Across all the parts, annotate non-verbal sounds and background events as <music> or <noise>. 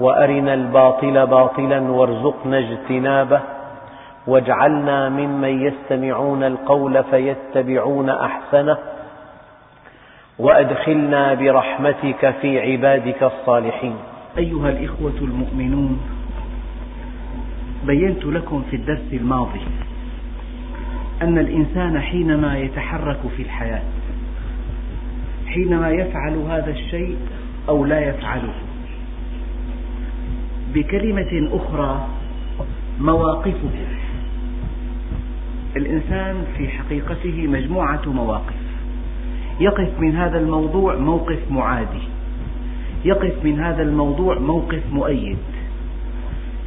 وأرنا الباطل باطلا وارزقنا اجتنابه واجعلنا ممن يستمعون القول فيتبعون أحسنه وأدخلنا برحمتك في عبادك الصالحين. أيها الإخوة المؤمنون بينت لكم في الدرس الماضي أن الإنسان حينما يتحرك في الحياة حينما يفعل هذا الشيء أو لا يفعله بكلمة أخرى مواقفه. الإنسان في حقيقته مجموعة مواقف. يقف من هذا الموضوع موقف معادي. يقف من هذا الموضوع موقف مؤيد.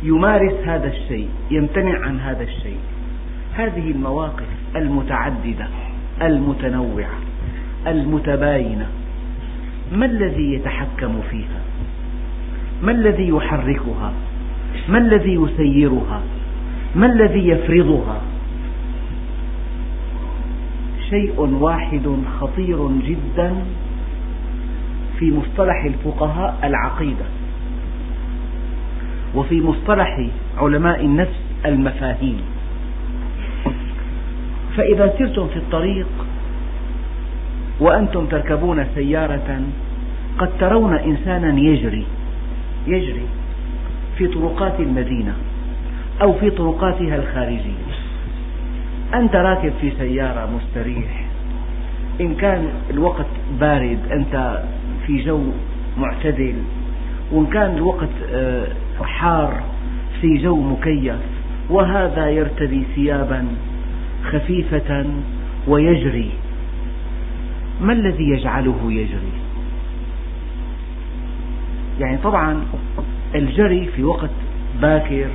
يمارس هذا الشيء يمتنع عن هذا الشيء. هذه المواقف المتعددة المتنوعة المتباينة. ما الذي يتحكم فيها؟ ما الذي يحركها؟ ما الذي يسيرها؟ ما الذي يفرضها؟ شيء واحد خطير جدا في مصطلح الفقهاء العقيدة وفي مصطلح علماء النفس المفاهيم. فإذا سرتم في الطريق وأنتم تركبون سيارة قد ترون إنسانا يجري. يجري في طرقات المدينة أو في طرقاتها الخارجية. أنت راكب في سيارة مستريح. إن كان الوقت بارد أنت في جو معتدل. وإن كان الوقت آه، حار في جو مكيف. وهذا يرتدي ثيابا خفيفة ويجري. ما الذي يجعله يجري؟ يعني طبعا الجري في وقت باكر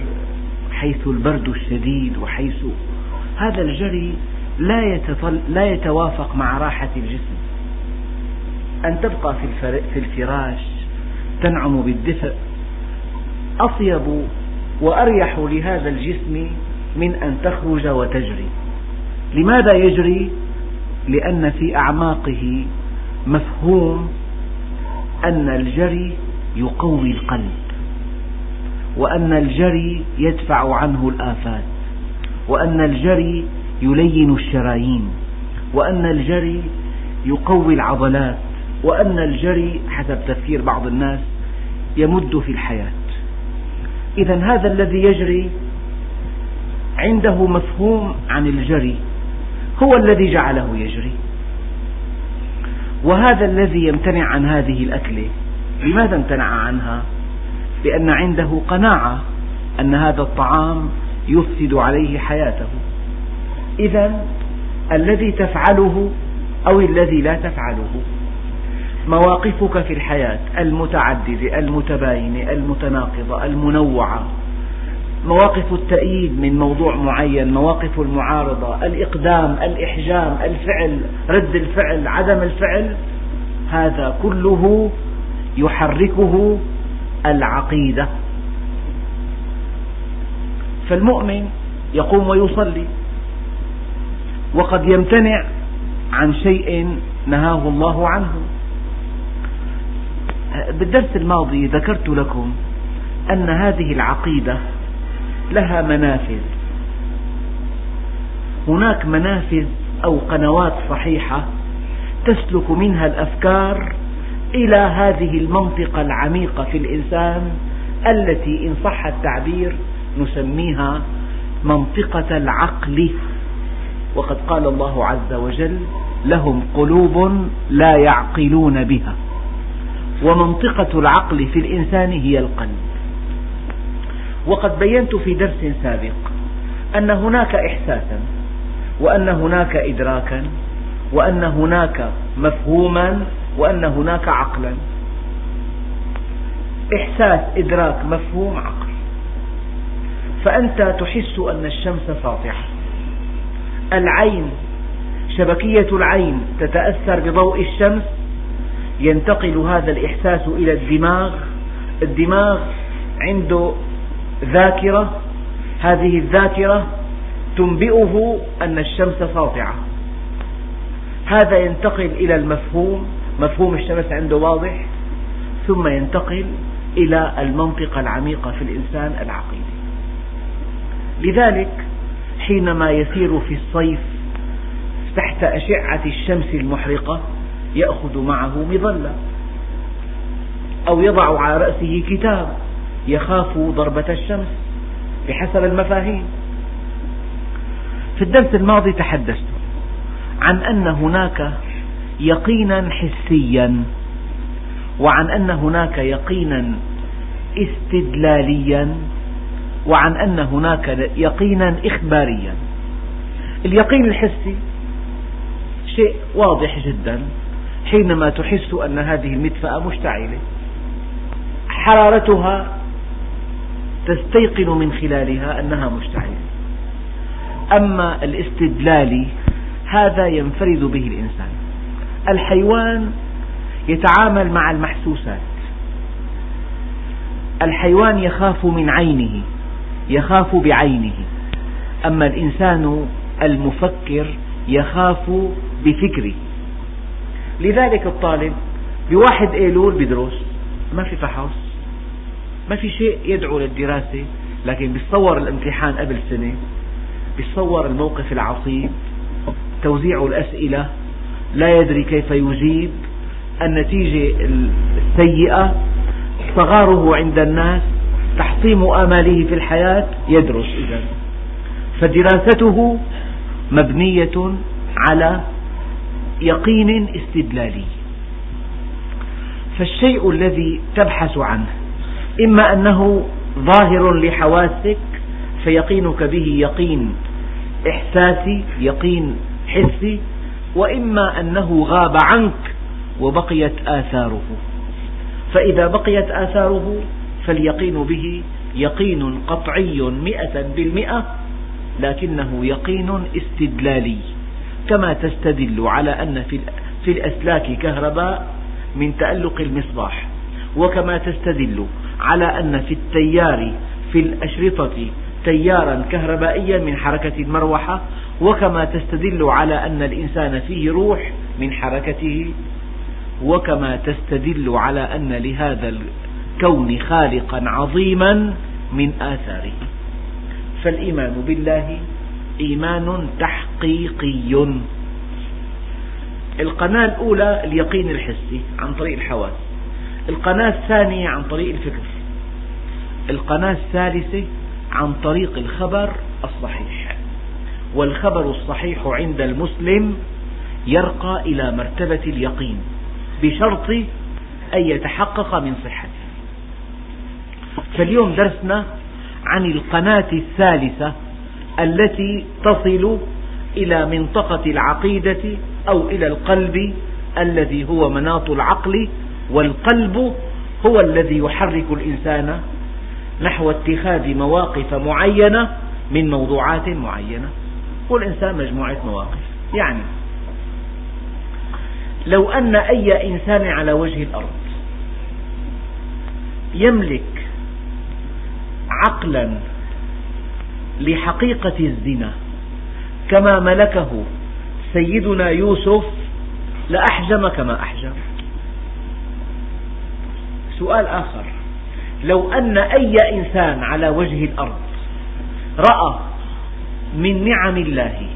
حيث البرد الشديد وحيث هذا الجري لا, لا يتوافق مع راحة الجسم أن تبقى في الفراش تنعم بالدفء أطيب وأريح لهذا الجسم من أن تخرج وتجري لماذا يجري؟ لأن في أعماقه مفهوم أن الجري يقوي القلب. وأن الجري يدفع عنه الآفات. وأن الجري يلين الشرايين. وأن الجري يقوي العضلات. وأن الجري حسب تفكير بعض الناس يمد في الحياة. إذا هذا الذي يجري عنده مفهوم عن الجري. هو الذي جعله يجري. وهذا الذي يمتنع عن هذه الأكلة. لماذا امتنع عنها؟ لأن عنده قناعة أن هذا الطعام يفسد عليه حياته. إذا الذي تفعله أو الذي لا تفعله. مواقفك في الحياة المتعددة المتباينة المتناقضة المنوعة. مواقف التأييد من موضوع معين مواقف المعارضة الإقدام الإحجام الفعل رد الفعل عدم الفعل هذا كله يحركه العقيدة. فالمؤمن يقوم ويصلي وقد يمتنع عن شيء نهاه الله عنه. بالدرس الماضي ذكرت لكم أن هذه العقيدة لها منافذ. هناك منافذ أو قنوات صحيحة تسلك منها الأفكار إلى هذه المنطقة العميقة في الإنسان التي إن صح التعبير نسميها منطقة العقل. وقد قال الله عز وجل لهم قلوب لا يعقلون بها. ومنطقة العقل في الإنسان هي القلب. وقد بينت في درس سابق أن هناك إحساسا وأن هناك إدراكا وأن هناك مفهوما وأن هناك عقلا. إحساس إدراك مفهوم عقل. فأنت تحس أن الشمس ساطعة. العين شبكية العين تتأثر بضوء الشمس ينتقل هذا الإحساس إلى الدماغ. الدماغ عنده ذاكرة. هذه الذاكرة تنبئه أن الشمس ساطعة. هذا ينتقل إلى المفهوم. مفهوم الشمس عنده واضح ثم ينتقل إلى المنطقة العميقة في الإنسان العقيدة لذلك حينما يسير في الصيف تحت أشعة الشمس المحرقة يأخذ معه مظلة أو يضع على رأسه كتاب يخاف ضربة الشمس بحسب المفاهيم. في الدرس الماضي تحدثت عن أن هناك يقينا حسيا وعن أن هناك يقينا استدلاليا وعن أن هناك يقينا إخباريا. اليقين الحسي شيء واضح جدا حينما تحس أن هذه المدفأة مشتعلة. حرارتها تستيقن من خلالها أنها مشتعلة. أما الاستدلالي هذا ينفرد به الإنسان. الحيوان يتعامل مع المحسوسات. الحيوان يخاف من عينه يخاف بعينه. أما الإنسان المفكر يخاف بفكره. لذلك الطالب بواحد أيلول بدرس ما في فحص ما في شيء يدعو للدراسة لكن بيتصور الامتحان قبل سنة بيتصور الموقف العصيب توزيع الأسئلة لا يدري كيف يجيب. النتيجة السيئة صغاره عند الناس تحطيم آماله في الحياة يدرس. إذا فدراسته مبنية على يقين استدلالي. فالشيء الذي تبحث عنه إما أنه ظاهر لحواسك فيقينك به يقين إحساسي يقين حسي وإما أنه غاب عنك وبقيت آثاره. فإذا بقيت آثاره فاليقين به يقين قطعي مئة بالمئة لكنه يقين استدلالي. كما تستدل على أن في الأسلاك كهرباء من تألق المصباح. وكما تستدل على أن في التيار في الأشرطة تيارا كهربائيا من حركة المروحة وكما تستدل على أن الإنسان فيه روح من حركته وكما تستدل على أن لهذا الكون خالقا عظيما من آثاره. فالإيمان بالله إيمان تحقيقي. القناة الأولى اليقين الحسي عن طريق الحواس. القناة الثانية عن طريق الفكر. القناة الثالثة عن طريق الخبر الصحيح. والخبر الصحيح عند المسلم يرقى إلى مرتبة اليقين بشرط أن يتحقق من صحته. فاليوم درسنا عن القناة الثالثة التي تصل إلى منطقة العقيدة أو إلى القلب الذي هو مناط العقل والقلب هو الذي يحرك الإنسان نحو اتخاذ مواقف معينة من موضوعات معينة. والإنسان مجموعة مواقف. يعني لو أن أي إنسان على وجه الأرض يملك عقلا لحقيقة الزنا كما ملكه سيدنا يوسف لأحجم كما أحجم. سؤال آخر. لو أن أي إنسان على وجه الأرض رأى من نعم الله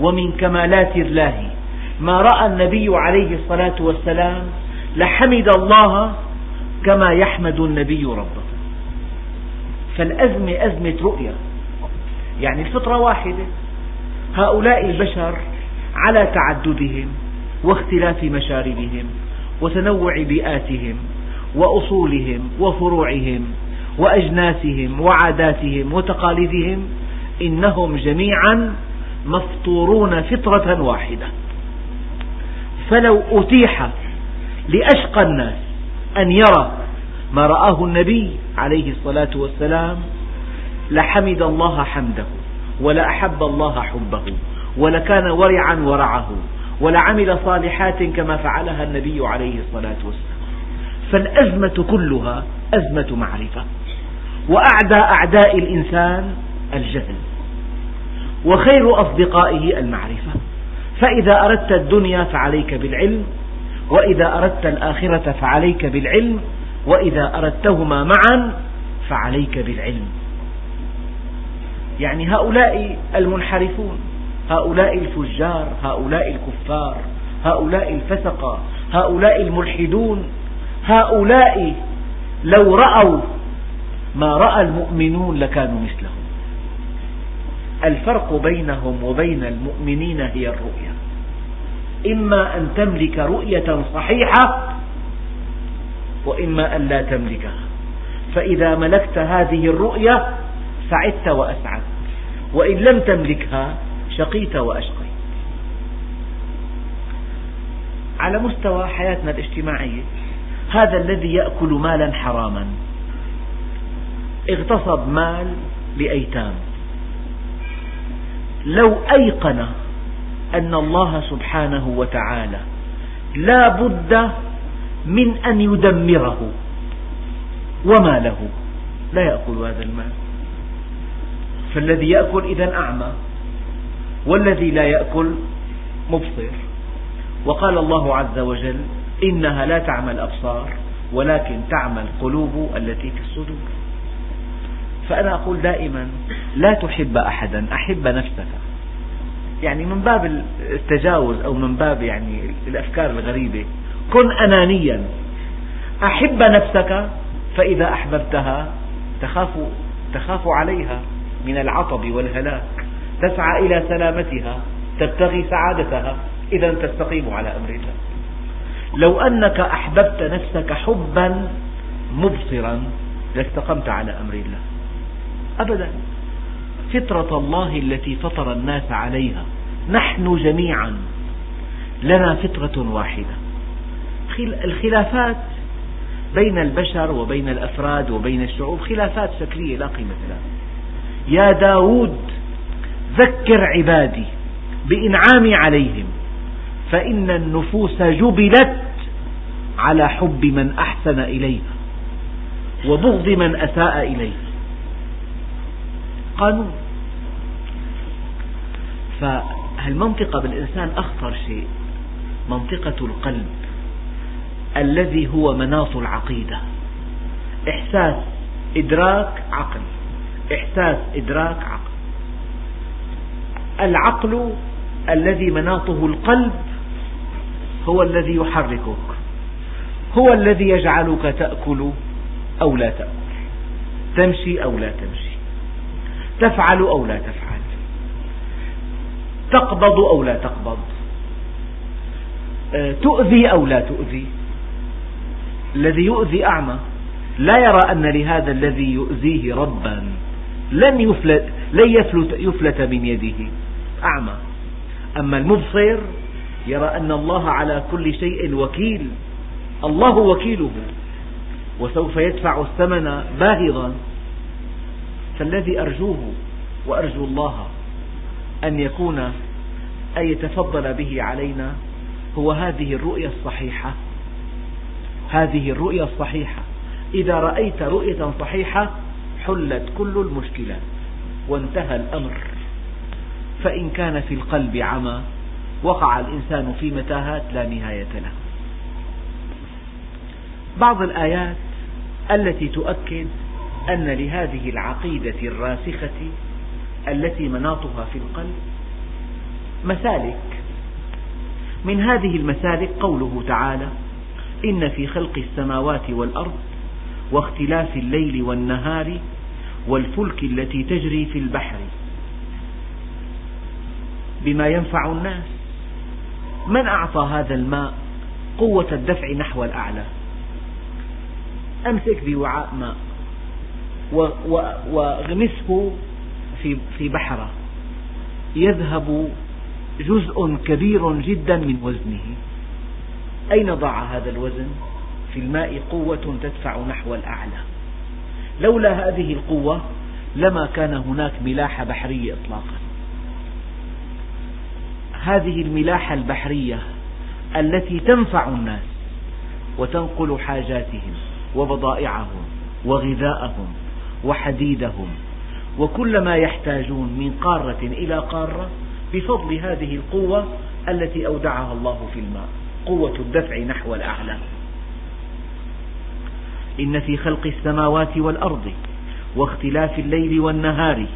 ومن كمالات الله ما رأى النبي عليه الصلاة والسلام لحمد الله كما يحمد النبي ربه. فالأزمة أزمة رؤية. يعني الفطرة واحدة. هؤلاء البشر على تعددهم واختلاف مشاربهم وتنوع بيئاتهم وأصولهم وفروعهم وأجناسهم وعاداتهم وتقاليدهم إنهم جميعا مفطورون فطرة واحدة. فلو أتيح لأشقى الناس أن يرى ما رآه النبي عليه الصلاة والسلام لحمد الله حمده ولأحب الله حبه ولكان ورعا ورعه ولعمل صالحات كما فعلها النبي عليه الصلاة والسلام. فالأزمة كلها أزمة معرفة. وأعدى أعداء الإنسان الجهل وخير أصدقائه المعرفة. فإذا أردت الدنيا فعليك بالعلم وإذا أردت الآخرة فعليك بالعلم وإذا أردتهما معا فعليك بالعلم. يعني هؤلاء المنحرفون هؤلاء الفجار هؤلاء الكفار هؤلاء الفسقة هؤلاء الملحدون هؤلاء لو رأوا ما رأى المؤمنون لكانوا مثلهم. الفرق بينهم وبين المؤمنين هي الرؤية. إما أن تملك رؤية صحيحة وإما أن لا تملكها. فإذا ملكت هذه الرؤية سعدت وأسعدت. وإن لم تملكها شقيت وأشقيت. على مستوى حياتنا الاجتماعية هذا الذي يأكل مالا حراما. اغتصب مال لأيتام لو أيقن أن الله سبحانه وتعالى لا بد من أن يدمره وما له لا يأكل هذا المال. فالذي يأكل إذا أعمى والذي لا يأكل مبصر. وقال الله عز وجل إنها لا تعمى الأبصار ولكن تعمى القلوب التي في الصدور. فأنا أقول دائما لا تحب أحدا أحب نفسك. يعني من باب التجاوز أو من باب يعني الأفكار الغريبة كن أنانيا. أحب نفسك فإذا أحببتها تخاف, تخاف عليها من العطب والهلاك. تسعى إلى سلامتها تبتغي سعادتها. إذا تستقيم على أمر الله. لو أنك أحببت نفسك حبا مبصرا لاستقمت على أمر الله. أبدا. فطرة الله التي فطر الناس عليها. نحن جميعا لنا فطرة واحدة. الخلافات بين البشر وبين الأفراد وبين الشعوب خلافات شكلية لا قيمة لها. يا داود ذكر عبادي بإنعامي عليهم. فإن النفوس جبلت على حب من أحسن إليها وبغض من أساء إليه قانون. فالمنطقة بالإنسان أخطر شيء؟ منطقة القلب الذي هو مناط العقيدة. إحساس إدراك عقل. إحساس إدراك عقل. العقل الذي مناطه القلب هو الذي يحركك هو الذي يجعلك تأكل أو لا تأكل تمشي أو لا تمشي تفعل أو لا تفعل تقبض أو لا تقبض آه، تؤذي أو لا تؤذي. الذي يؤذي أعمى لا يرى أن لهذا الذي يؤذيه ربا لن يفلت, لن يفلت, يفلت من يده أعمى. أما المبصر يرى أن الله على كل شيء وكيل. الله وكيله. وسوف يدفع الثمن باهظا. فالذي أرجوه وأرجو الله أن يكون أن يتفضل به علينا هو هذه الرؤية الصحيحة. هذه الرؤية الصحيحة. إذا رأيت رؤية صحيحة حلت كل المشكلات وانتهى الأمر. فإن كان في القلب عمى وقع الإنسان في متاهات لا نهاية له. بعض الآيات التي تؤكد أن لهذه العقيدة الراسخة التي مناطها في القلب مسالك. من هذه المسالك قوله تعالى إن في خلق السماوات والأرض واختلاف الليل والنهار والفلك التي تجري في البحر بما ينفع الناس. من أعطى هذا الماء قوة الدفع نحو الأعلى؟ أمسك بوعاء ماء واغمسه في بحرة. يذهب جزء كبير جدا من وزنه. أين ضاع هذا الوزن؟ في الماء قوة تدفع نحو الأعلى. لولا هذه القوة لما كان هناك ملاحة بحرية إطلاقا. هذه الملاحة البحرية التي تنفع الناس وتنقل حاجاتهم وبضائعهم وغذاءهم وحديدهم وكل ما يحتاجون من قارة إلى قارة بفضل هذه القوة التي أودعها الله في الماء قوة الدفع نحو الأعلى. إن في خلق السماوات والأرض واختلاف الليل والنهار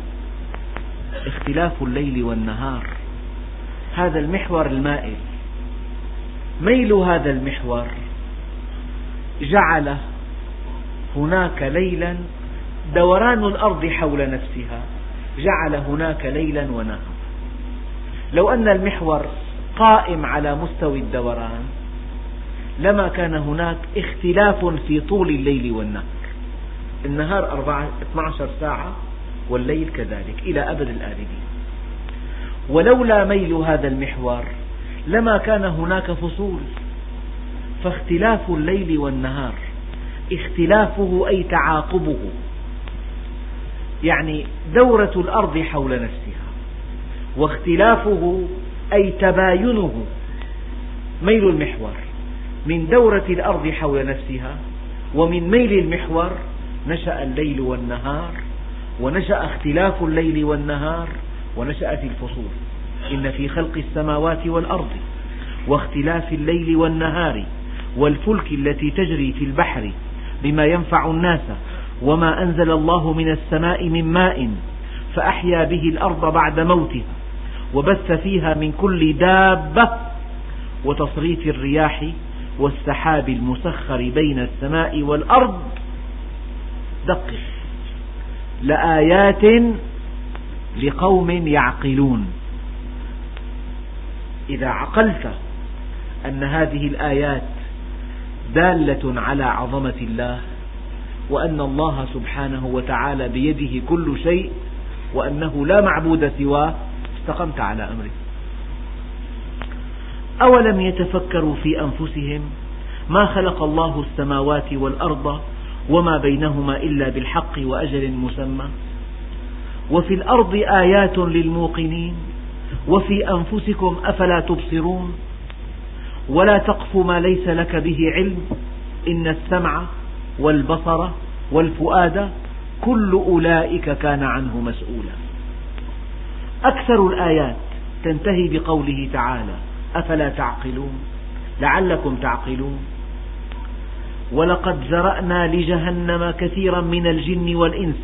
اختلاف الليل والنهار. هذا المحور المائل. ميل هذا المحور جعل هناك ليلا دوران الأرض حول نفسها. جعل هناك ليلا ونهارا لو أن المحور قائم على مستوى الدوران لما كان هناك اختلاف في طول الليل والنهار. النهار 12 ساعة والليل كذلك إلى أبد الآبدين ولولا ميل هذا المحور لما كان هناك فصول. فاختلاف الليل والنهار اختلافه أي تعاقبه. يعني دورة الأرض حول نفسها واختلافه أي تباينه. ميل المحور من دورة الأرض حول نفسها ومن ميل المحور نشأ الليل والنهار ونشأ اختلاف الليل والنهار ونشأت الفصول. إن في خلق السماوات والأرض واختلاف الليل والنهار والفلك التي تجري في البحر بما ينفع الناس وما أنزل الله من السماء من ماء فأحيا به الأرض بعد موتها وبث فيها من كل دابة وتصريف الرياح والسحاب المسخر بين السماء والأرض. دقق. لآيات لقوم يعقلون. إذا عقلت أن هذه الآيات دالة على عظمة الله وأن الله سبحانه وتعالى بيده كل شيء وأنه لا معبود سواه استقمت على أمره. أولم يتفكروا في أنفسهم ما خلق الله السماوات والأرض وما بينهما إلا بالحق وأجل مسمى؟ وفي الأرض آيات للموقنين وفي أنفسكم أفلا تبصرون ولا تقف ما ليس لك به علم إن السمع والبصر والفؤاد كل أولئك كان عنه مسؤولا. أكثر الآيات تنتهي بقوله تعالى أفلا تعقلون؟ لعلكم تعقلون. ولقد ذرأنا لجهنم كثيرا من الجن والإنس.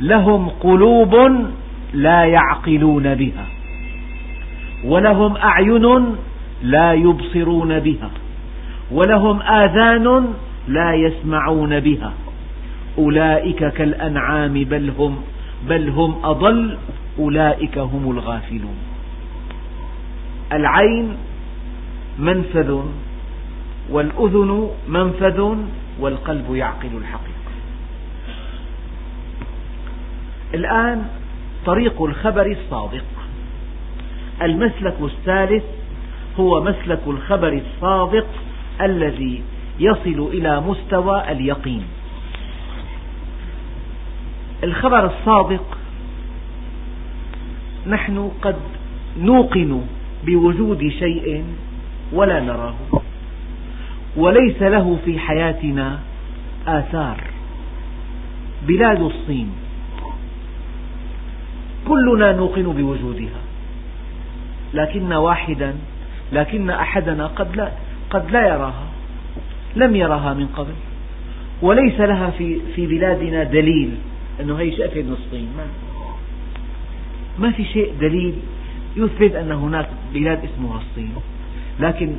لهم قلوب لا يعقلون بها. ولهم أعين لا يبصرون بها. ولهم آذان لا يسمعون بها. أولئك كالأنعام بل هم بل هم أضل أولئك هم الغافلون. العين منفذ والأذن منفذ والقلب يعقل الحقيقة. الآن طريق الخبر الصادق. المسلك الثالث هو مسلك الخبر الصادق الذي يصل إلى مستوى اليقين. الخبر الصادق نحن قد نوقن بوجود شيء ولا نراه وليس له في حياتنا آثار. بلاد الصين. كلنا نوقن بوجودها. لكن واحدا لكن أحدنا قد لا, قد لا يراها لم يرها من قبل. وليس لها في, في بلادنا دليل أنه هي شقفة الصين ما, ما في شيء دليل يثبت أن هناك بلاد اسمها الصين. لكن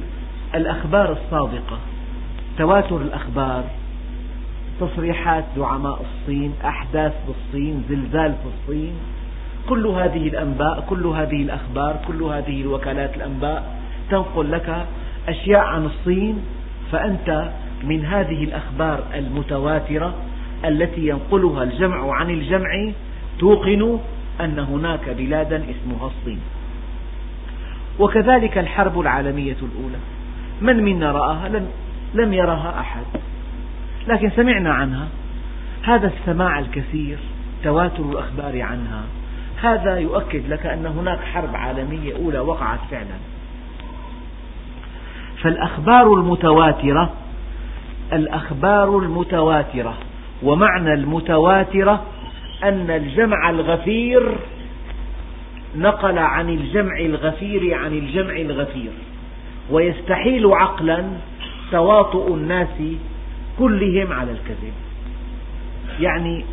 الأخبار الصادقة تواتر الأخبار تصريحات زعماء الصين أحداث بالصين زلزال في الصين كل هذه الأنباء كل هذه الأخبار كل هذه الوكالات الأنباء تنقل لك أشياء عن الصين فأنت من هذه الأخبار المتواترة التي ينقلها الجمع عن الجمع توقن أن هناك بلادا اسمها الصين. وكذلك الحرب العالمية الأولى. من منا رآها؟ لم لم يرها أحد. لكن سمعنا عنها. هذا السماع الكثير تواتر الأخبار عنها. هذا يؤكد لك أن هناك حرب عالمية أولى وقعت فعلا. فالأخبار المتواترة الأخبار المتواترة ومعنى المتواترة أن الجمع الغفير نقل عن الجمع الغفير عن الجمع الغفير ويستحيل عقلا تواطؤ الناس كلهم على الكذب. يعني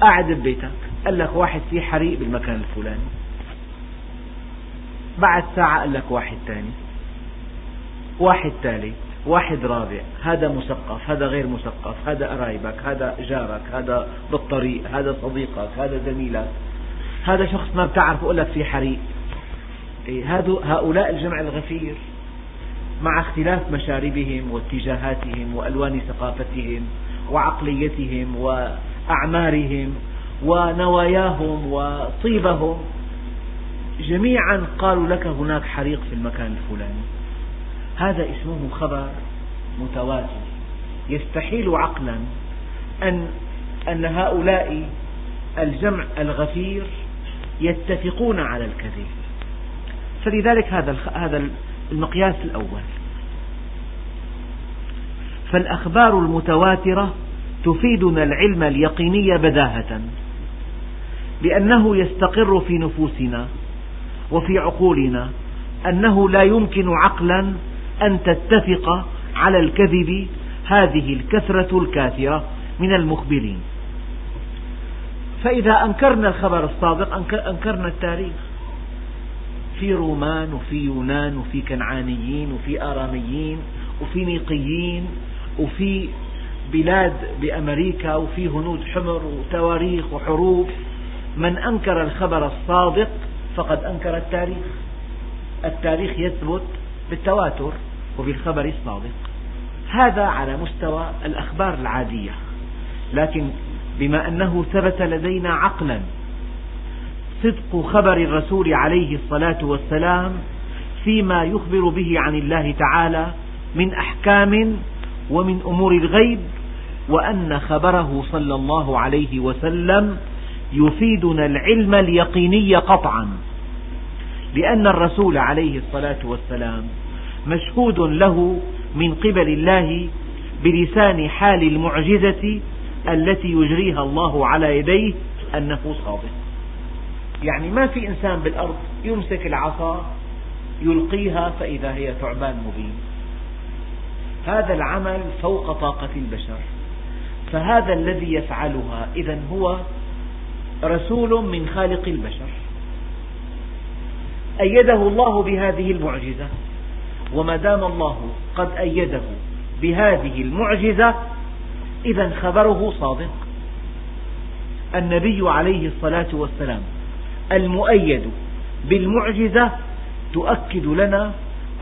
قاعد ببيتك قال لك واحد في حريق بالمكان الفلاني. بعد ساعة قال لك واحد ثاني واحد ثالث واحد رابع. هذا مثقف هذا غير مثقف هذا قرايبك هذا جارك هذا بالطريق هذا صديقك هذا زميلك. هذا شخص ما بتعرفه يقول لك في حريق. إيه، هؤلاء الجمع الغفير. مع اختلاف مشاربهم واتجاهاتهم وألوان ثقافتهم وعقليتهم وأعمارهم ونواياهم وطيبهم. جميعا قالوا لك هناك حريق في المكان الفلاني. هذا اسمه خبر متواتر. يستحيل عقلا أن أن هؤلاء الجمع الغفير يتفقون على الكذب. فلذلك هذا هذا المقياس الأول. فالأخبار المتواترة تفيدنا العلم اليقيني بداهة. لأنه يستقر في نفوسنا وفي عقولنا أنه لا يمكن عقلا أن تتفق على الكذب هذه الكثرة الكاثرة من المخبرين. فإذا أنكرنا الخبر الصادق أنكرنا التاريخ. في رومان وفي يونان وفي كنعانيين وفي آراميين وفي نيقيين وفي بلاد بأمريكا وفي هنود حمر وتواريخ وحروب من أنكر الخبر الصادق فقد أنكر التاريخ. التاريخ يثبت بالتواتر وبالخبر الصادق. هذا على مستوى الأخبار العادية. لكن بما أنه ثبت لدينا عقلا صدق خبر الرسول عليه الصلاة والسلام فيما يخبر به عن الله تعالى من أحكام ومن أمور الغيب وأن خبره صلى الله عليه وسلم يفيدنا العلم اليقيني قطعا. لأن الرسول عليه الصلاة والسلام مشهود له من قبل الله بلسان حال المعجزة التي يجريها الله على يديه أنه صادق. يعني ما في إنسان بالأرض يمسك العصا يلقيها فإذا هي ثعبان مبين. هذا العمل فوق طاقة البشر. فهذا الذي يفعلها إذا هو رسول من خالق البشر. أيده الله بهذه المعجزة وما دام الله قد أيده بهذه المعجزة إذا خبره صادق. النبي عليه الصلاة والسلام المؤيد بالمعجزة تؤكد لنا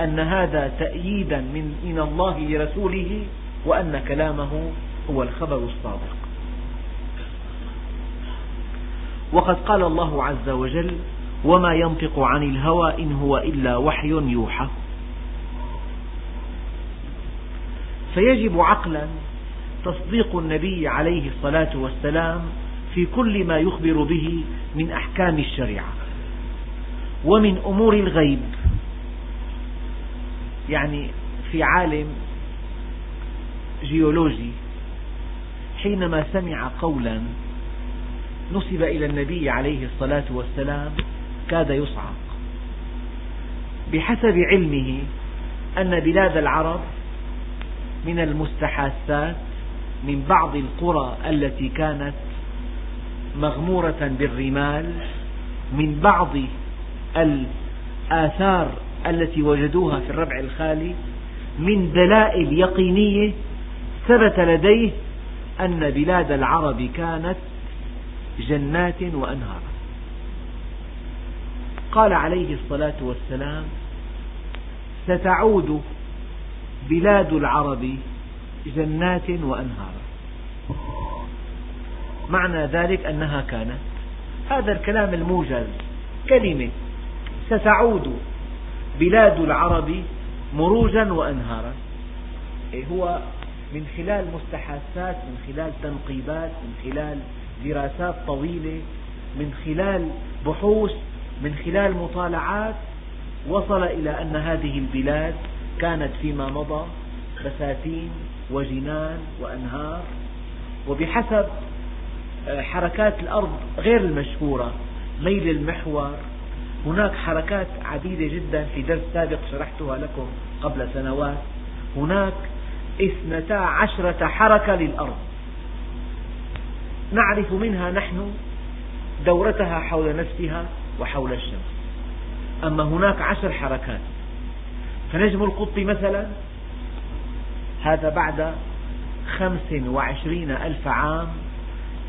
أن هذا تأييدا من, الله لرسوله وأن كلامه هو الخبر الصادق. وقد قال الله عز وجل وما ينطق عن الهوى إن هو إلا وحي يوحى فيجب عقلا تصديق النبي عليه الصلاة والسلام في كل ما يخبر به من أحكام الشريعة ومن أمور الغيب. يعني في عالم جيولوجي حينما سمع قولا نسب إلى النبي عليه الصلاة والسلام كاد يصعق. بحسب علمه أن بلاد العرب من المستحاثات من بعض القرى التي كانت مغمورة بالرمال من بعض الآثار التي وجدوها في الربع الخالي من دلائل يقينية ثبت لديه أن بلاد العرب كانت جنات وأنهار. قال عليه الصلاة والسلام ستعود بلاد العرب جنات وأنهارا معنى ذلك أنها كانت هذا الكلام الموجز كلمة ستعود بلاد العرب مروجا وأنهارا. إيه، هو من خلال مستحاثات من خلال تنقيبات من خلال دراسات طويلة من خلال بحوث من خلال مطالعات وصل إلى أن هذه البلاد كانت فيما مضى بساتين وجنان وأنهار. وبحسب آه، حركات الأرض غير المشهورة ميل المحور هناك حركات عديدة جدا في درس سابق شرحتها لكم قبل سنوات. هناك اثنتا عشرة حركة للأرض. نعرف منها نحن دورتها حول نفسها وحول الشمس. أما هناك عشر حركات فنجم القط مثلا هذا بعد خمس وعشرين ألف عام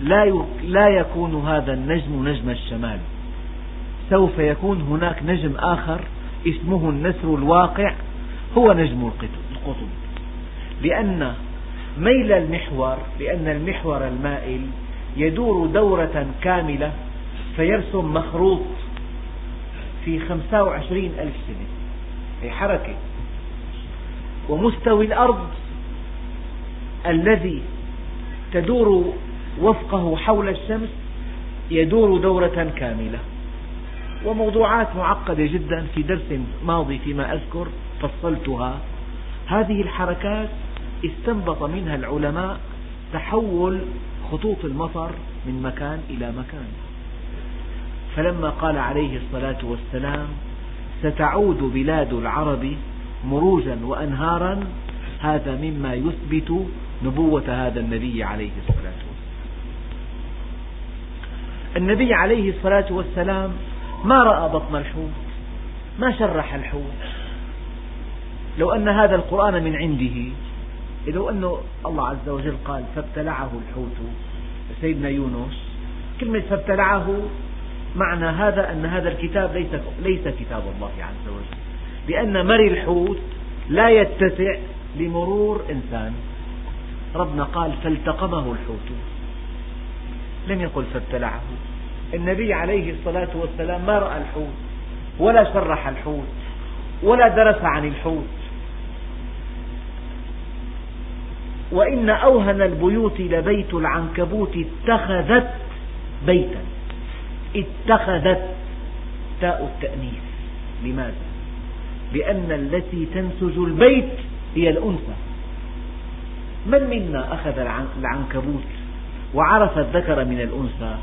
لا لا يكون هذا النجم نجم الشمال. سوف يكون هناك نجم آخر اسمه النسر الواقع هو نجم القطب. لأن ميل المحور لأن المحور المائل يدور دورة كاملة فيرسم مخروط في خمسة وعشرين ألف سنة. هي حركة. ومستوي الأرض الذي تدور وفقه حول الشمس يدور دورة كاملة. وموضوعات معقدة جدا في درس ماضي فيما أذكر فصلتها. هذه الحركات استنبط منها العلماء تحول خطوط المطر من مكان إلى مكان. فلما قال عليه الصلاة والسلام ستعود بلاد العرب مروجا وأنهارا هذا مما يثبت نبوة هذا النبي عليه الصلاة والسلام. النبي عليه الصلاة والسلام ما رأى بطن الحوت ما شرح الحوت. لو أن هذا القرآن من عنده لو أن الله عز وجل قال فابتلعه الحوت سيدنا يونس. كلمة فابتلعه معنى هذا أن هذا الكتاب ليس, ليس كتاب الله عز وجل. لأن مري الحوت لا يتسع لمرور إنسان. ربنا قال فالتقمه الحوت. لم يقل فابتلعه. النبي عليه الصلاة والسلام ما رأى الحوت ولا شرح الحوت ولا درس عن الحوت. وإن أوهن البيوت لبيت العنكبوت اتخذت بيتا. اتخذت تاء التأنيث. لماذا؟ لأن التي تنسج البيت هي الأنثى. من منا أخذ العنكبوت وعرف الذكر من الأنثى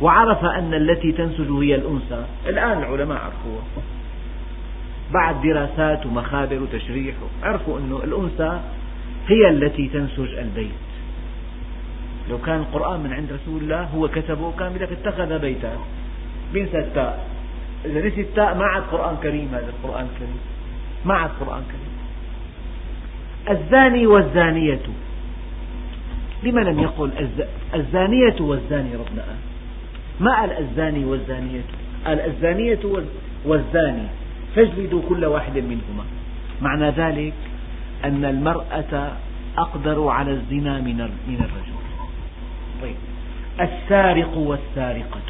وعرف أن التي تنسج هي الأنثى؟ الآن العلماء عرفوها. بعد دراسات ومخابر وتشريح عرفوا أن الأنثى هي التي تنسج البيت. لو كان القرآن من عند رسول الله هو كتبه كان لك اتخذ بيتا. بينسى التاء إذا نسي التاء ما عاد قرآن كريم هذا القرآن الكريم. ما عاد قرآن كريم. الزاني والزانية. لما لم يقل الزانية والزاني ربنا. ما قال الزاني والزانية؟ قال الزانية والزاني. فاجلدوا كل واحد منهما. معنى ذلك أن المرأة أقدر على الزنا من الرجل. طيب. السارق والسارقة.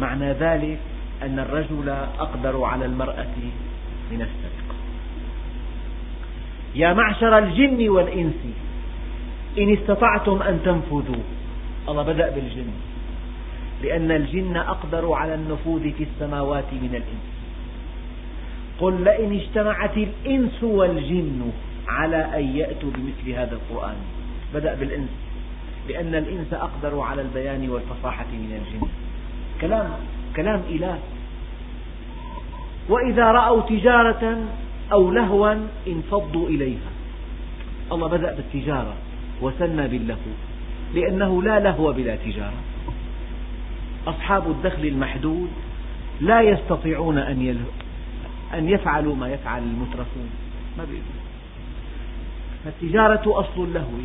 معنى ذلك أن الرجل أقدر على المرأة من السرقة. يا معشر الجن والإنس إن استطعتم أن تنفذوا. الله بدأ بالجن. لأن الجن أقدر على النفوذ في السماوات من الإنس. قل لئن اجتمعت الإنس والجن على أن يأتوا بمثل هذا القرآن. بدأ بالإنس لأن الإنس أقدر على البيان والفصاحة من الجن. كلام كلام إله. وإذا رأوا تجارة أو لهوا انفضوا إليها. الله بدأ بالتجارة وثنى باللهو لأنه لا لهو بلا تجارة. أصحاب الدخل المحدود لا يستطيعون أن أن يفعلوا ما يفعل المترفون. ما بيقدروا فالتجارة أصل اللهو.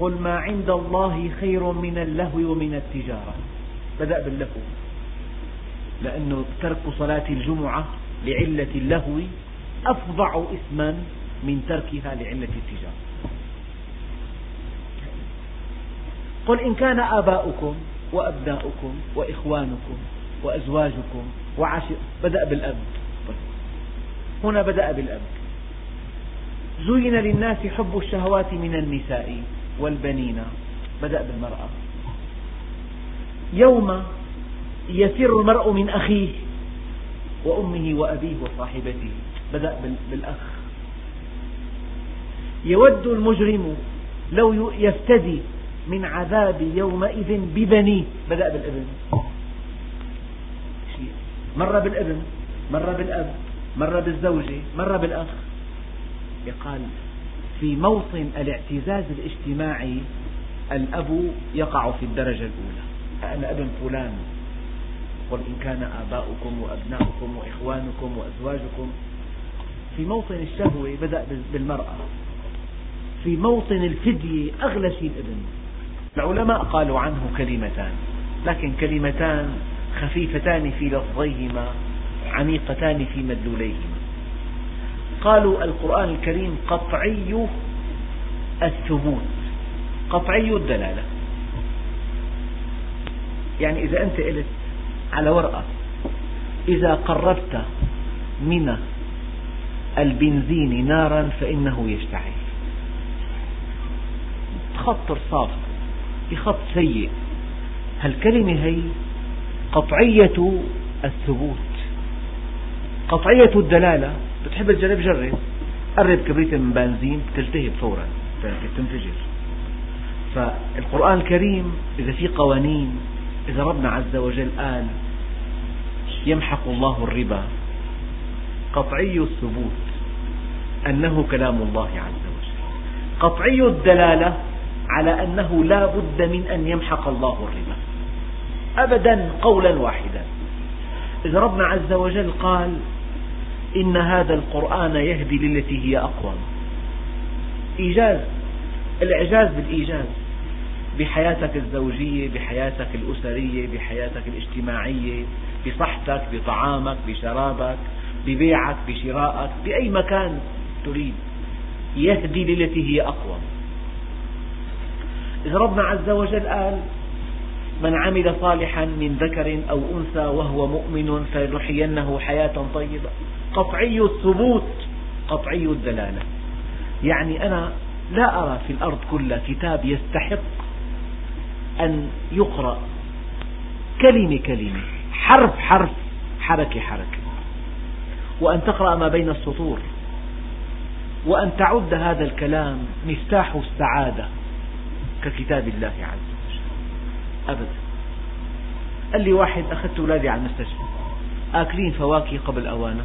قل ما عند الله خير من اللهو ومن التجارة. بدأ باللهو. لأنه ترك صلاة الجمعة لعلة اللهو أفظع إثما من تركها لعلة التجارة. قل إن كان آباؤكم وأبناؤكم وإخوانكم وأزواجكم وعشر بدأ بالأب. هنا بدأ بالأب. زين للناس حب الشهوات من النساء والبنين. بدأ بالمرأة. يوم يفر المرء من أخيه وأمه وأبيه وصاحبته. بدأ بالأخ. يود المجرم لو يفتدي من عذاب يومئذ ببنيه. بدأ بالابن. مر بالابن مر بالأب مر بالزوجة مر بالأخ. يقال في موطن الاعتزاز الاجتماعي الأب يقع في الدرجة الأولى. أنا ابن فلان قل إن كان آباؤكم وأبناؤكم وإخوانكم وأزواجكم. في موطن الشهوة بدأ بالمرأة. في موطن الفدية أغلى شيء الابن. العلماء قالوا عنه كلمتان لكن كلمتان خفيفتان في لفظيهما عميقتان في مدلوليهما. قالوا القرآن الكريم قطعي الثبوت. قطعي الدلالة. يعني إذا أنت قلت على ورقة إذا قربت من البنزين نارا فإنه يشتعل. خط رصاص بخط سيء. هالكلمة هي قطعية الثبوت. قطعية الدلالة. بتحب تجرب جرب قرب كبريت من بنزين تلتهب فورا تنفجر فالقرآن الكريم إذا في قوانين إذا ربنا عز وجل قال يمحق الله الربا قطعي الثبوت أنه كلام الله عز وجل. قطعي الدلالة على أنه لا بد من أن يمحق الله الربا. أبدا قولا واحدا. إذا ربنا عز وجل قال إن هذا القرآن يهدي للتي هي أقوم. إيجاز الإعجاز بالإيجاز. بحياتك الزوجية بحياتك الأسرية بحياتك الاجتماعية بصحتك بطعامك بشرابك ببيعك بشرائك بأي مكان تريد. يهدي للتي هي أقوم. إذا ربنا عز وجل قال من عمل صالحا من ذكر أو أنثى وهو مؤمن فلنحيينه حياة طيبة. قطعي الثبوت قطعي الدلالة. يعني أنا لا أرى في الأرض كلها كتاب يستحق أن يقرأ كلمة كلمة حرف حرف حركة حركة. وأن تقرأ ما بين السطور وأن تعد هذا الكلام مفتاح السعادة ككتاب الله عز وجل. أبدا. قال لي واحد أخذت أولادي على المستشفى. آكلين فواكه قبل أوانه.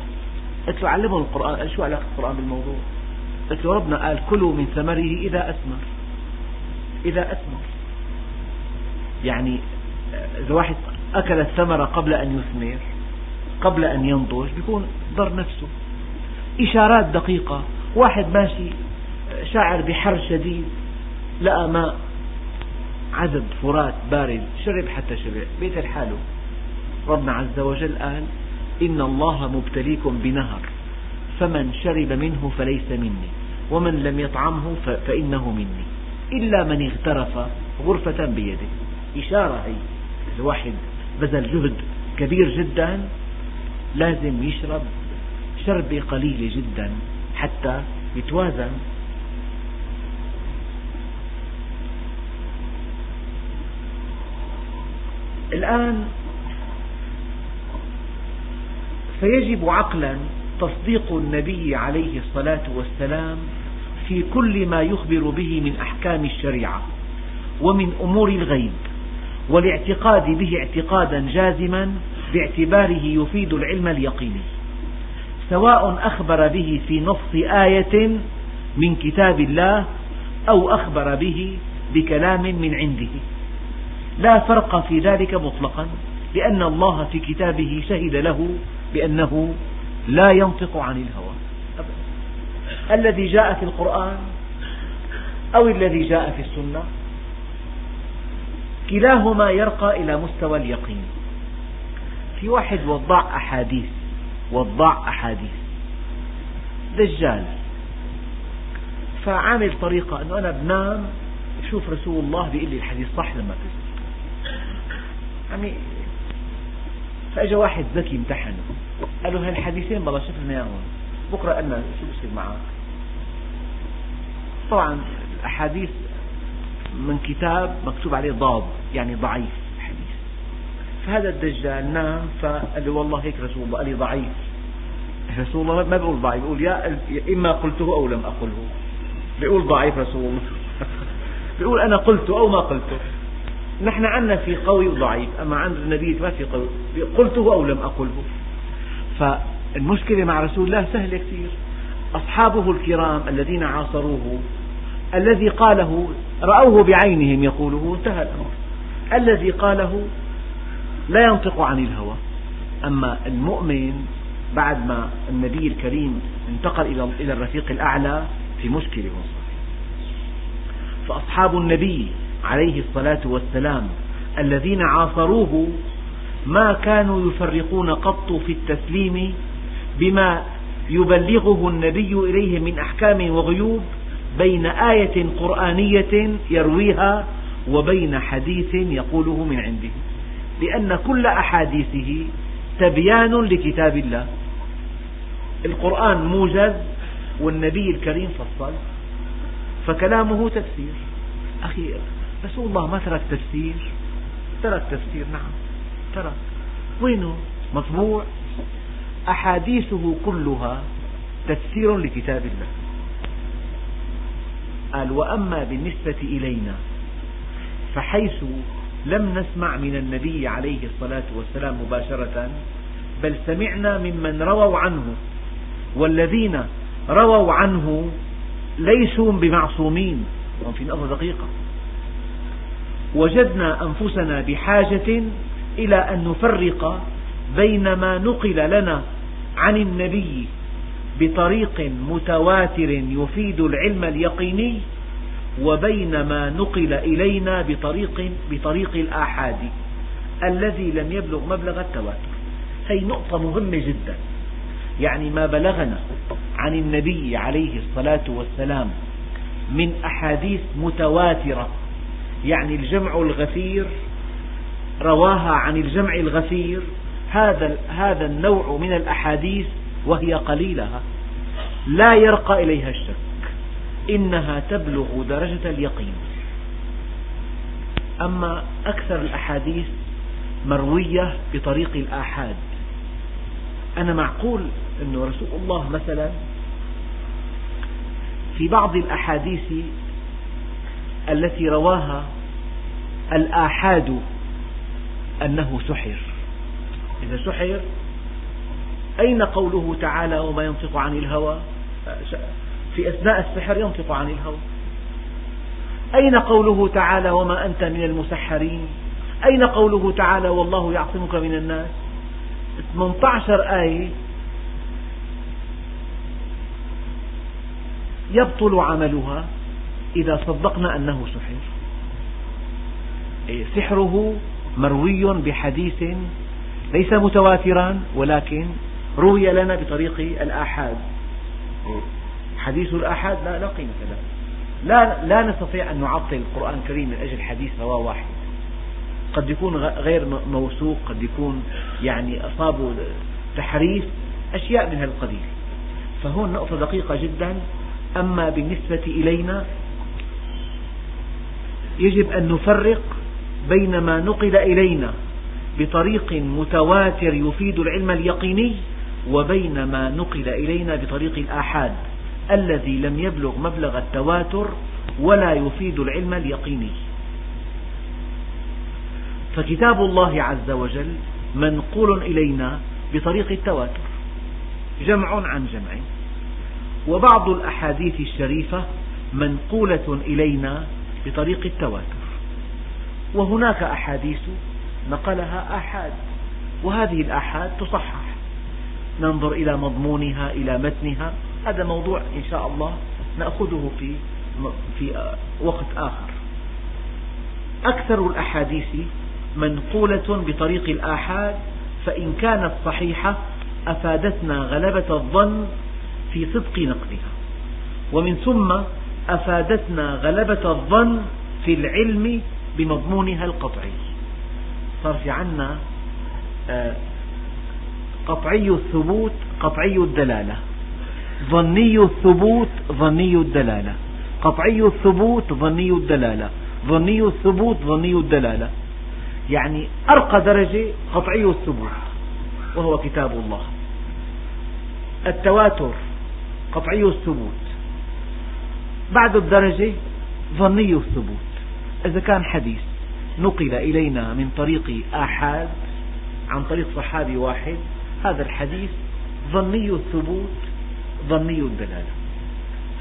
قلت له علمهم القرآن. قال شو علاقة القرآن بالموضوع؟ قلت له ربنا قال كلوا من ثمره إذا أثمر. إذا أثمر. يعني إذا واحد أكل الثمرة قبل أن يثمر قبل أن ينضج بيكون ضر نفسه. إشارات دقيقة. واحد ماشي شاعر بحر شديد لقى ماء. عذب فرات بارد شرب حتى شبع. بيت الحاله ربنا عز وجل قال إن الله مبتليكم بنهر. فمن شرب منه فليس مني. ومن لم يطعمه فإنه مني. إلا من اغترف غرفة بيده. إشارة هي الواحد بذل جهد كبير جدا. لازم يشرب شربة قليلة جدا. حتى يتوازن الآن فيجب عقلا تصديق النبي عليه الصلاة والسلام في كل ما يخبر به من أحكام الشريعة ومن أمور الغيب والاعتقاد به اعتقادا جازما باعتباره يفيد العلم اليقيني. سواء أخبر به في نص آية من كتاب الله أو أخبر به بكلام من عنده. لا فرق في ذلك مطلقا لأن الله في كتابه شهد له بأنه لا ينطق عن الهوى. الذي جاء في القرآن أو الذي جاء في السنة كلاهما يرقى إلى مستوى اليقين. في واحد وضع أحاديث وضع أحاديث. دجال. فعامل طريقة أنه أنا بنام بشوف رسول الله بيقول لي الحديث صح لما كذب يعني فأجا واحد ذكي امتحنه قال له هالحديثين بالله شوف لنا اياهم بكرة قلنا شو بصير معك؟ طبعا الأحاديث من كتاب مكتوب عليه ضاد يعني ضعيف الحديث. فهذا الدجال نام فقال له والله هيك رسول الله. قال لي ضعيف. رسول الله ما بيقول ضعيف بيقول يا إما قلته أو لم أقله. بيقول ضعيف رسول الله. <laughs> بيقول أنا قلته أو ما قلته. نحن عندنا في قوي وضعيف أما عند النبي ما في قوي. قلته أو لم أقله. فالمشكلة مع رسول الله سهلة كثير. أصحابه الكرام الذين عاصروه الذي قاله رأوه بعينهم يقوله انتهى الأمر. الذي قاله لا ينطق عن الهوى. أما المؤمن بعد ما النبي الكريم انتقل إلى الرفيق الأعلى في مشكلة فأصحاب النبي عليه الصلاة والسلام الذين عاصروه ما كانوا يفرقون قط في التسليم بما يبلغه النبي إليهم من أحكام وغيوب بين آية قرآنية يرويها وبين حديث يقوله من عنده. لأن كل أحاديثه تبيان لكتاب الله. القرآن موجز والنبي الكريم فصل فكلامه تفسير. أخي رسول الله ما ترك تفسير؟ ترك تفسير نعم. ترك. وينه؟ مطبوع. أحاديثه كلها تفسير لكتاب الله. قال وأما بالنسبة إلينا فحيث لم نسمع من النبي عليه الصلاة والسلام مباشرة بل سمعنا ممن رووا عنه والذين رووا عنه ليسوا بمعصومين. في نقطة دقيقة. وجدنا أنفسنا بحاجة إلى أن نفرق بين ما نقل لنا عن النبي بطريق متواتر يفيد العلم اليقيني وبين ما نقل إلينا بطريق, بطريق الآحاد الذي لم يبلغ مبلغ التواتر. هذه نقطة مهمة جدا. يعني ما بلغنا عن النبي عليه الصلاة والسلام من أحاديث متواترة يعني الجمع الغفير رواها عن الجمع الغفير هذا هذا النوع من الأحاديث وهي قليلة لا يرقى إليها الشك. إنها تبلغ درجة اليقين. أما أكثر الأحاديث مروية بطريق الآحاد. أنا معقول أن رسول الله مثلا في بعض الأحاديث التي رواها الآحاد أنه سحر. إذا سحر أين قوله تعالى وما ينطق عن الهوى؟ في أثناء السحر ينطق عن الهوى. أين قوله تعالى وما أنت من المسحرين؟ أين قوله تعالى والله يعصمك من الناس؟ 18 آية يبطل عملها. إذا صدقنا أنه سحر إيه، سحره مروي بحديث ليس متواترا ولكن روي لنا بطريق الآحاد. حديث الآحاد لا, لا قيمة له. لا, لا نستطيع أن نعطل القرآن الكريم من أجل حديث رواة واحد. قد يكون غير موثوق قد يكون يعني أصابه تحريف أشياء من هذا القبيل. فهون نقطة دقيقة جدا. أما بالنسبة إلينا يجب أن نفرق بين ما نقل إلينا بطريق متواتر يفيد العلم اليقيني وبين ما نقل إلينا بطريق الآحاد الذي لم يبلغ مبلغ التواتر ولا يفيد العلم اليقيني. فكتاب الله عز وجل منقول إلينا بطريق التواتر جمع عن جمع. وبعض الأحاديث الشريفة منقولة إلينا بطريق التواتر. وهناك أحاديث نقلها آحاد وهذه الآحاد تصحح. ننظر إلى مضمونها إلى متنها. هذا موضوع إن شاء الله نأخذه في في وقت آخر. أكثر الأحاديث منقولة بطريق الآحاد فإن كانت صحيحة أفادتنا غلبة الظن في صدق نقلها. ومن ثم أفادتنا غلبة الظن في العلم بمضمونها القطعي. صار في عنا آه، قطعي الثبوت قطعي الدلالة. ظني الثبوت ظني الدلالة. قطعي الثبوت ظني الدلالة. ظني الثبوت ظني الدلالة. يعني أرقى درجة قطعي الثبوت وهو كتاب الله. التواتر قطعي الثبوت. بعد الدرجة ظني الثبوت. إذا كان حديث نقل إلينا من طريق آحاد عن طريق صحابي واحد هذا الحديث ظني الثبوت ظني الدلالة.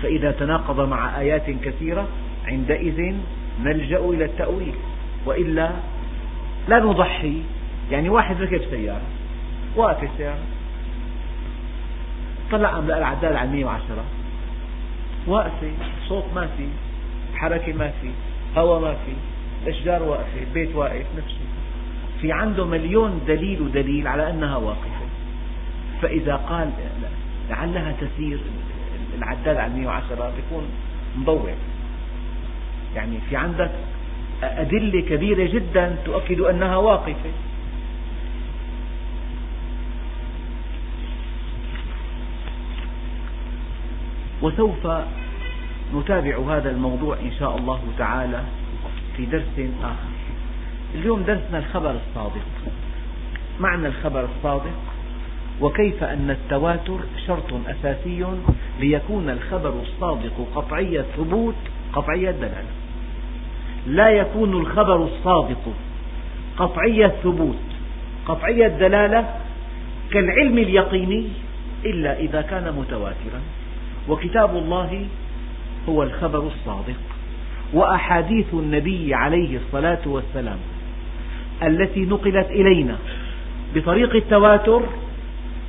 فإذا تناقض مع آيات كثيرة عندئذ نلجأ إلى التأويل. وإلا لا نضحي. يعني واحد ركب سيارة واقف السيارة طلع أملاء العداد على 110 واقفة صوت ما في حركة ما في هواء ما في الأشجار واقفة البيت واقف نفسه في عنده مليون دليل ودليل على أنها واقفة. فإذا قال لعلها تسير العداد على 110 بيكون مضوع. يعني في عندك أدلة كبيرة جدا تؤكد أنها واقفة. وسوف نتابع هذا الموضوع إن شاء الله تعالى في درس آخر. اليوم درسنا الخبر الصادق. معنى الخبر الصادق وكيف أن التواتر شرط أساسي ليكون الخبر الصادق قطعي الثبوت قطعي الدلالة. لا يكون الخبر الصادق قطعي الثبوت قطعي الدلالة كالعلم اليقيني إلا إذا كان متواترا. وكتاب الله هو الخبر الصادق. وأحاديث النبي عليه الصلاة والسلام التي نقلت إلينا بطريق التواتر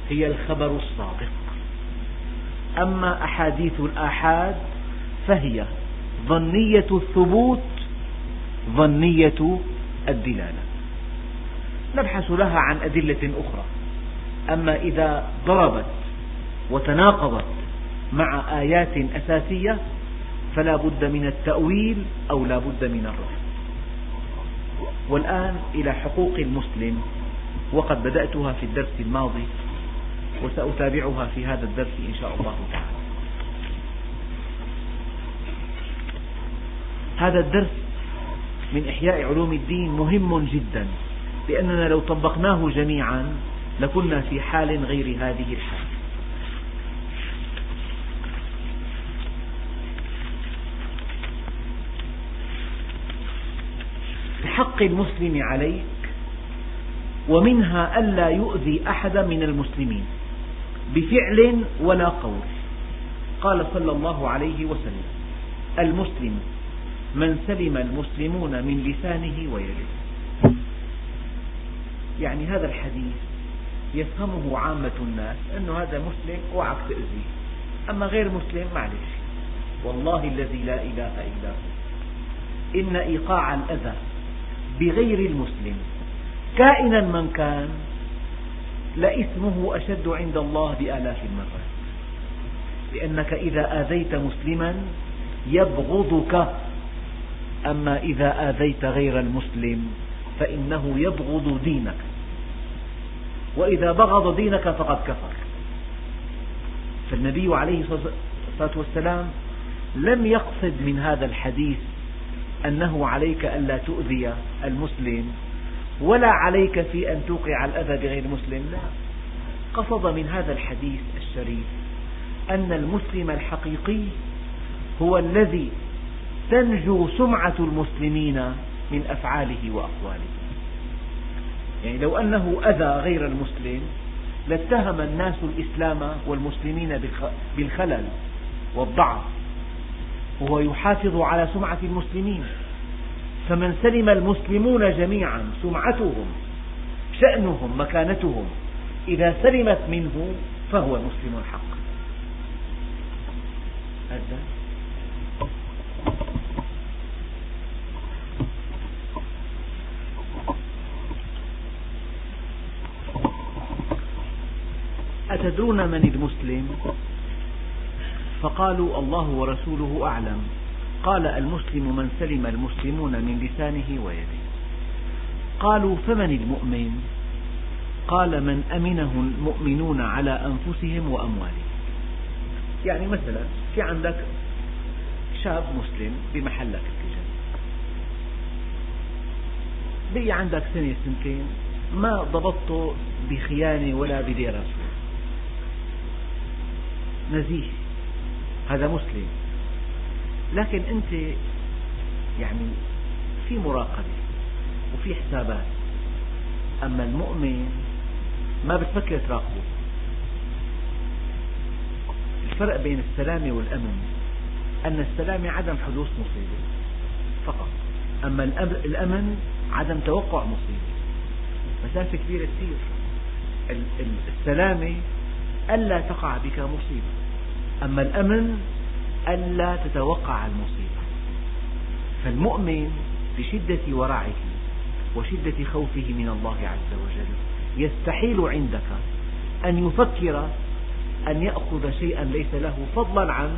هي الخبر الصادق. أما أحاديث الآحاد فهي ظنية الثبوت ظنية الدلالة. نبحث لها عن أدلة أخرى. أما إذا ضربت وتناقضت مع آيات أساسية فلا بد من التأويل أو لا بد من الرفض والآن إلى حقوق المسلم وقد بدأتها في الدرس الماضي وسأتابعها في هذا الدرس إن شاء الله تعالى. هذا الدرس من إحياء علوم الدين مهم جدا لأننا لو طبقناه جميعا لكنا في حال غير هذه الحال. بحق المسلم عليك ومنها ألا يؤذي أحدا من المسلمين بفعل ولا قول. قال صلى الله عليه وسلم المسلم من سلم المسلمون من لسانه ويده. يعني هذا الحديث يفهمه عامة الناس أنه هذا مسلم اوعك تأذيه. أما غير مسلم معلش. والله الذي لا إله إلا هو. إن إيقاع الأذى بغير المسلم. كائنا من كان لإثمه أشد عند الله بآلاف المرات. لأنك إذا آذيت مسلما يبغضك أما إذا آذيت غير المسلم فإنه يبغض دينك. وإذا بغض دينك فقد كفر. فالنبي عليه الصلاة والسلام لم يقصد من هذا الحديث أنه عليك ألا تؤذي المسلم ولا عليك في أن توقع الأذى بغير مسلم لا. قصد من هذا الحديث الشريف أن المسلم الحقيقي هو الذي تنجو سمعة المسلمين من أفعاله وأقواله. يعني لو أنه أذى غير المسلم لاتهم الناس الإسلام والمسلمين بالخلل والضعف. وهو يحافظ على سمعة المسلمين. فمن سلم المسلمون جميعا سمعتهم شأنهم مكانتهم إذا سلمت منه فهو مسلم حق أتدرون من المسلم؟ فقالوا الله ورسوله أعلم. قال المسلم من سلم المسلمون من لسانه ويده. قالوا فمن المؤمن؟ قال من أمنه المؤمنون على أنفسهم وأموالهم. يعني مثلا في عندك شاب مسلم بمحلك التجاري بقي عندك سنة سنتين ما ضبطته بخيانة ولا بدير نزيه. هذا مسلم. لكن أنت يعني في مراقبة وفي حسابات. أما المؤمن ما بتفكر تراقبه. الفرق بين السلامة والأمن أن السلامة عدم حدوث مصيبة فقط. أما الأمن عدم توقع مصيبة. مسافة كبيرة كثير. السلامة ألا تقع بك مصيبة. أما الأمن ألا تتوقع المصيبة. فالمؤمن بشدة ورعه وشدة خوفه من الله عز وجل يستحيل عندك أن يفكر أن يأخذ شيئا ليس له فضلا عن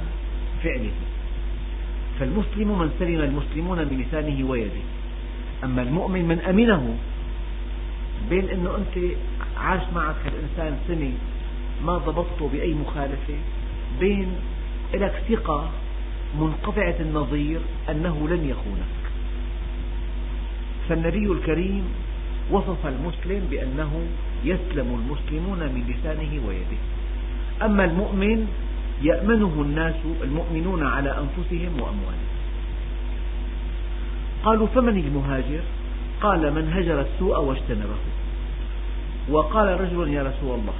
فعله. فالمسلم من سلم المسلمون بلسانه ويده. أما المؤمن من أمنه بين أنه أنت عاش معك الإنسان سنة ما ضبطته بأي مخالفة بين لك ثقة منقطعة النظير أنه لن يخونك. فالنبي الكريم وصف المسلم بأنه يسلم المسلمون من لسانه ويده. أما المؤمن يأمنه الناس المؤمنون على أنفسهم وأموالهم. قالوا فمن المهاجر؟ قال من هجر السوء واجتنبه. وقال رجل يا رسول الله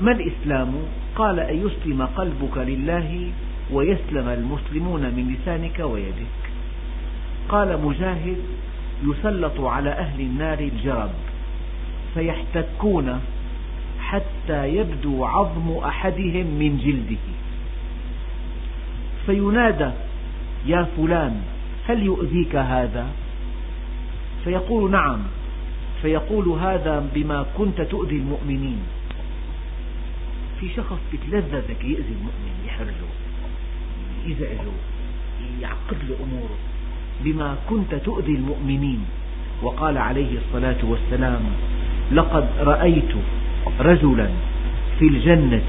ما الإسلام؟ قال أن يسلم قلبك لله ويسلم المسلمون من لسانك ويدك. قال مجاهد يسلط على أهل النار الجرب فيحتكون حتى يبدو عظم أحدهم من جلده. فينادى يا فلان هل يؤذيك هذا؟ فيقول نعم. فيقول هذا بما كنت تؤذي المؤمنين. في شخص بتلذذك يؤذي المؤمن يحرجه يزعجه يعقد له أموره بما كنت تؤذي المؤمنين. وقال عليه الصلاة والسلام لقد رأيت رجلا في الجنة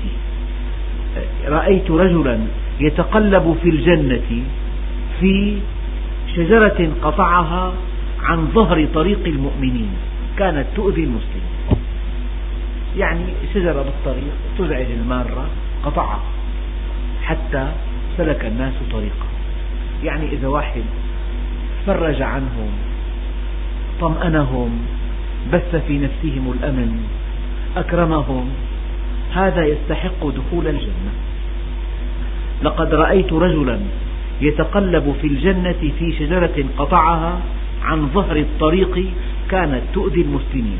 رأيت رجلا يتقلب في الجنة في شجرة قطعها عن ظهر طريق المؤمنين كانت تؤذي المسلمين يعني شجرة بالطريق تزعج المارة قطعها حتى سلك الناس طريقه. يعني إذا واحد فرج عنهم طمأنهم بث في نفسهم الأمن أكرمهم هذا يستحق دخول الجنة. لقد رأيت رجلا يتقلب في الجنة في شجرة قطعها عن ظهر الطريق كانت تؤذي المسلمين.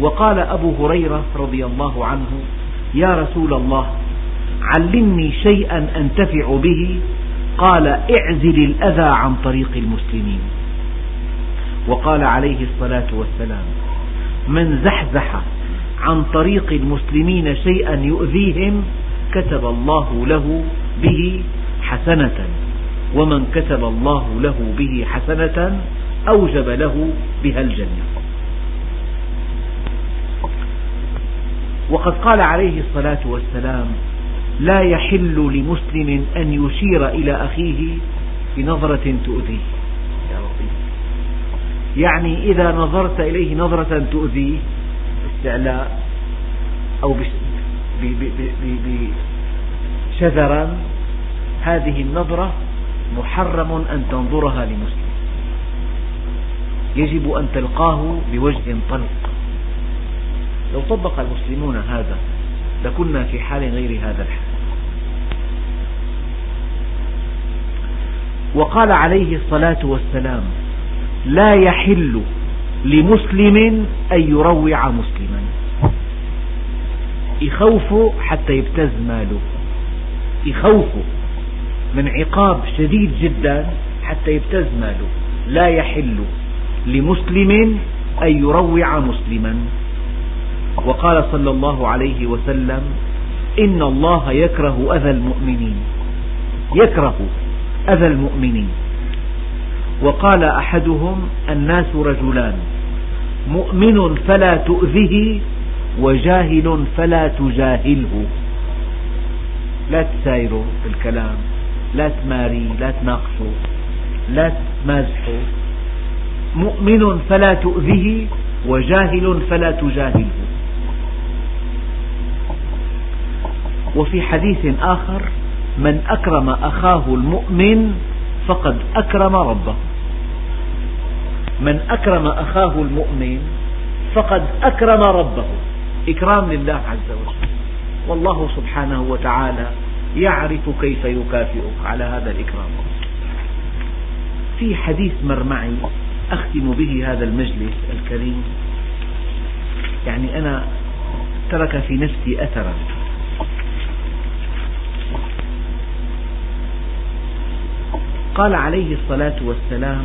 وقال أبو هريرة رضي الله عنه يا رسول الله علمني شيئا أنتفع به. قال اعزل الأذى عن طريق المسلمين. وقال عليه الصلاة والسلام من زحزح عن طريق المسلمين شيئا يؤذيهم كتب الله له به حسنة ومن كتب الله له به حسنة أوجب له بها الجنة. وقد قال عليه الصلاة والسلام لا يحل لمسلم أن يشير إلى أخيه بنظرة تؤذيه. يعني إذا نظرت إليه نظرة تؤذيه باستعلاء أو شذرا هذه النظرة محرم أن تنظرها لمسلم. يجب أن تلقاه بوجه طلق. لو طبق المسلمون هذا لكنا في حال غير هذا الحال. وقال عليه الصلاة والسلام لا يحل لمسلم أن يروع مسلما. يخوفه حتى يبتز ماله. يخوفه من عقاب شديد جدا حتى يبتز ماله. لا يحل لمسلم أن يروع مسلما. وقال صلى الله عليه وسلم إن الله يكره أذى المؤمنين. يكره أذى المؤمنين. وقال أحدهم الناس رجلان مؤمن فلا تؤذه وجاهل فلا تجاهله. لا تسايره بالكلام لا تماري لا تناقشه لا تمازحه مؤمن فلا تؤذيه وجاهل فلا تجاهله. وفي حديث آخر من أكرم أخاه المؤمن فقد أكرم ربه. من أكرم أخاه المؤمن فقد أكرم ربه. إكرام لله عز وجل. والله سبحانه وتعالى يعرف كيف يكافئك على هذا الإكرام. في حديث مر معي أختم به هذا المجلس الكريم. يعني أنا ترك في نفسي أثرا. قال عليه الصلاة والسلام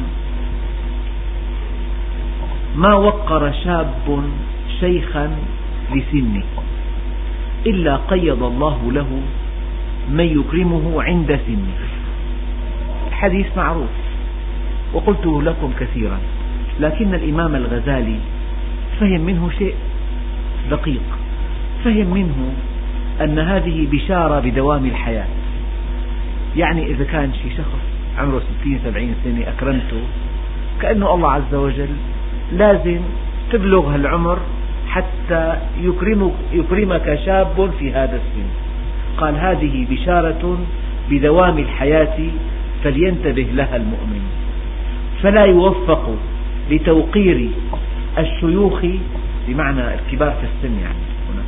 ما وقر شاب شيخا لسنه إلا قيض الله له من يكرمه عند سنه حديث معروف وقلته لكم كثيرا لكن الإمام الغزالي فهم منه شيء دقيق فهم منه أن هذه بشارة بدوام الحياة. يعني إذا كان شخص عمره ستين سبعين سنة أكرمته. كأنه الله عز وجل لازم تبلغ هالعمر حتى يكرمك, يكرمك شاب في هذا السن. قال هذه بشارة بدوام الحياة فلينتبه لها المؤمن. فلا يوفق لتوقير الشيوخ بمعنى الكبار في السن يعني هنا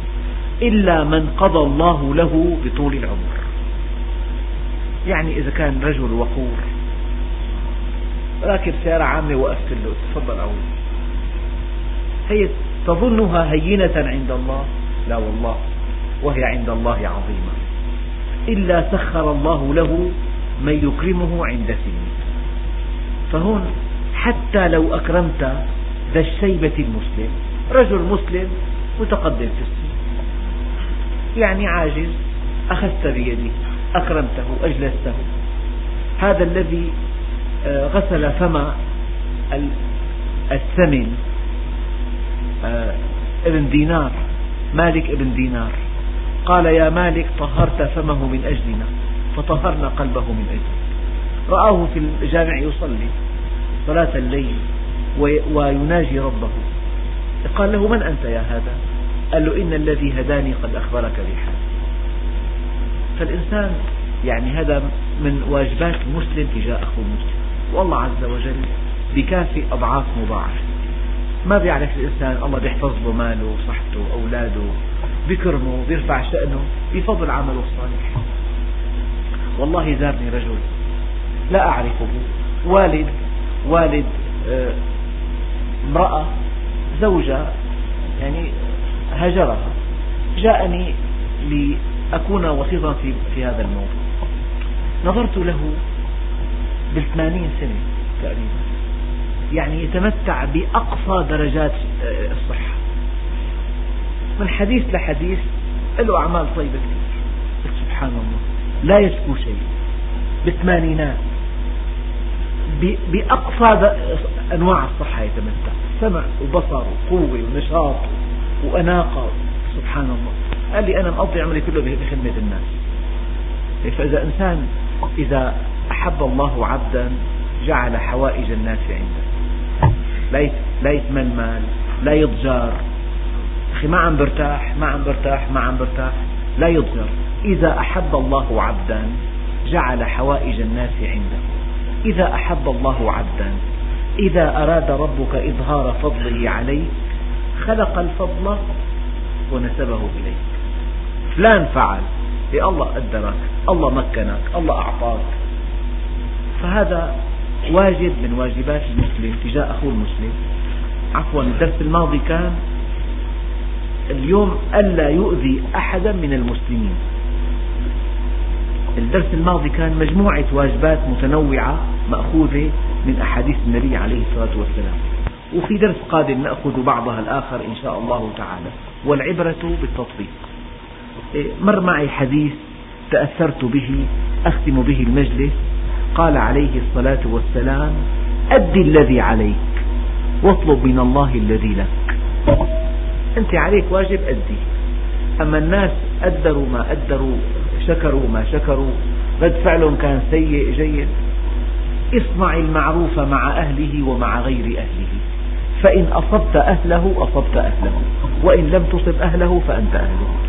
إلا من قضى الله له بطول العمر. يعني إذا كان رجل وقور راكب سيارة عامة وقفت له تفضل أول. هي تظنها هينة عند الله. لا والله وهي عند الله عظيمة. إلا سخر الله له من يكرمه عند سنه. فهون حتى لو أكرمت ذا الشيبة المسلم. رجل مسلم متقدم في السن. يعني عاجز. أخذت بيده أكرمته أجلسته. هذا الذي آه، غسل فم الثمن. آه، ابن دينار مالك ابن دينار. قال يا مالك طهرت فمه من أجلنا. فطهرنا قلبه من أجلك رآه في الجامع يصلي صلاة الليل ويناجي ربه. قال له من أنت يا هذا؟ قال له إن الذي هداني قد أخبرك بحال فالإنسان يعني هذا من واجبات المسلم تجاه أخوه المسلم والله عز وجل بكافي أضعاف مضاعفة ما بيعرف الإنسان الله بيحفظ له ماله وصحته وأولاده بكرمه بيرفع شأنه بفضل عمله الصالح. والله زارني رجل لا أعرفه والد والد آه، امرأة زوجة يعني هجرها. جاءني لأكون وسيطا في, في هذا الموضوع نظرت له بالثمانين سنة تقريبا. يعني يتمتع بأقصى درجات آه، الصحة. من حديث لحديث له أعمال طيبة كثير. سبحان الله لا يشكو شيء. بالثمانينات. بأقصى أنواع الصحة يتمتع. سمع وبصر وقوة ونشاط وأناقة. سبحان الله. قال لي أنا مقضي عمري كله بخدمة الناس. فإذا إنسان إذا أحب الله عبدا جعل حوائج الناس عنده. لا يتململ لا يضجر. أخي ما عم برتاح ما عم برتاح ما عم برتاح. لا يضجر. إذا أحب الله عبدا جعل حوائج الناس عنده. إذا أحب الله عبدا إذا أراد ربك إظهار فضله عليك خلق الفضل ونسبه إليك. فلان فعل الله قدرك الله مكنك الله أعطاك. فهذا واجب من واجبات المسلم تجاه أخوه المسلم. عفوا الدرس الماضي كان اليوم ألا يؤذي أحدا من المسلمين. الدرس الماضي كان مجموعة واجبات متنوعة مأخوذة من أحاديث النبي عليه الصلاة والسلام. وفي درس قادم نأخذ بعضها الآخر إن شاء الله تعالى. والعبرة بالتطبيق. مر معي حديث تأثرت به أختم به المجلس. قال عليه الصلاة والسلام أد الذي عليك واطلب من الله الذي لك. أنت عليك واجب أدي. أما الناس أدروا ما أدروا شكروا ما شكروا. رد فعلهم كان سيء جيد. اصنع المعروف مع أهله ومع غير أهله. فإن أصبت أهله أصبت أهله. وإن لم تصب أهله فأنت أهله.